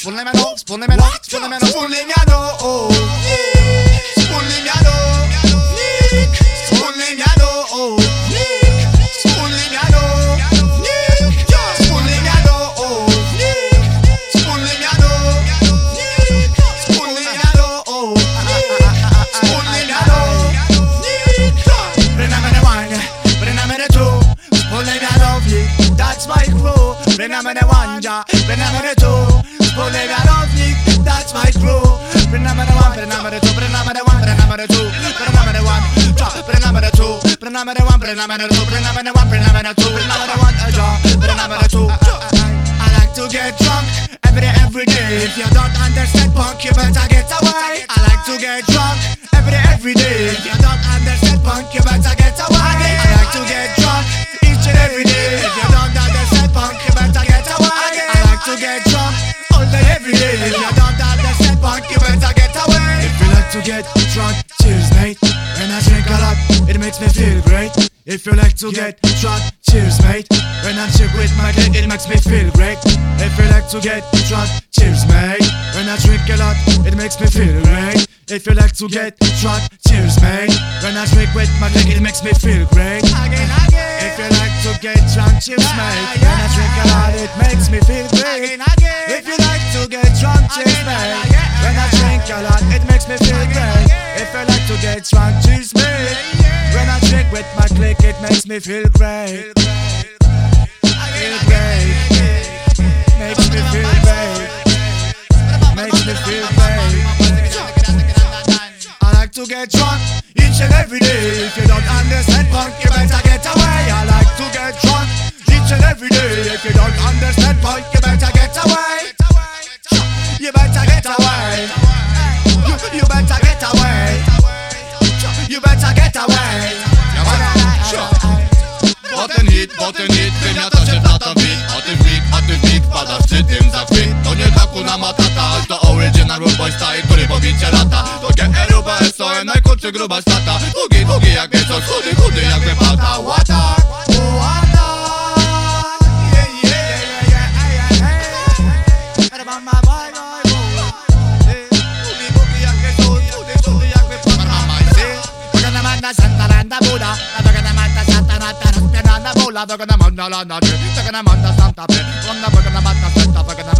Spollemelo, spollemelo, spollemelo Spollemelo, oh. Spollemelo Nick Spollemelo, oh. Nick Spollemelo Nick Spollemelo, oh. Nick Spollemelo Nick Spollemelo, oh. Spollemelo Nick Prenamene wine, prenamene two. Spollemelo, that's my crew Prenamene one, ja, prenamene two. Brynamy one, brynamy two, brynamy one, brynamy two Brynamy one, ja, brynamy two. I like to get drunk every every day. If you don't understand punk, you better get away. I like to get drunk every every day. If you don't understand punk, you better get away. I like to get drunk each and every day. If you don't understand punk, you better get away. I like to get drunk all day, every day. If you don't understand punk, you better get away. If you like to get drunk, it makes me feel great. If you like to get drunk, cheers mate. When I chill with my clique, it makes me feel great. If you like to get drunk, cheers mate. When I drink a lot, it makes me feel great. If you like to get drunk, cheers mate. When I drink with my clique, it makes me feel great. If you like to get drunk, cheers mate. When I drink a lot, it makes me feel great. If you like to get drunk, cheers mate. When I drink a lot, it makes me feel great. If you like to get drunk, me feel great na matata To original rude boy style, który pobicie lata. To GRUBA SOE, najkurczy gruba stata. Długi, długi jak nieco, chudy, chudy jak wypata Łata, łata. Santa Landa Buda, la toca de mata Santa Nata, la toca de manda la noche, toca de manda Santa Fe, una toca de mata Santa, toca de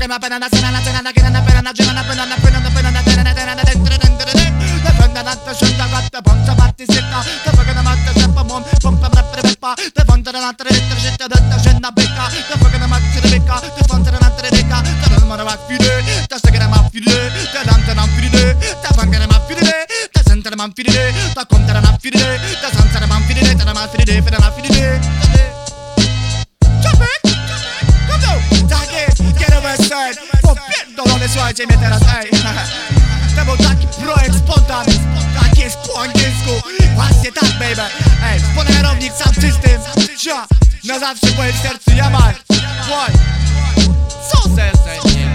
prima banana senana senana ginana penana ginana penana penana penana tenana tenana tenana tenana penana scelta gatta panza patti setta che fa che la matta sempre mom pompa preppere peppa te fonte la natte retta scelta detta scenda becca. Te fa che la matta becca. Te fonte la natte retta te non mora va fide te sta che la ma fide te dante non fide te fa che la ma fide te sente la ma fide te contare la fide te senza la ma fide te la ma fide te la ma fide słuchajcie mnie teraz, ej! To był taki projekt spontany Tak jest po angielsku Właśnie tak baby Ej, sponerownik sam czystym Cia, na zawsze w moim sercu ja mam? Co serce?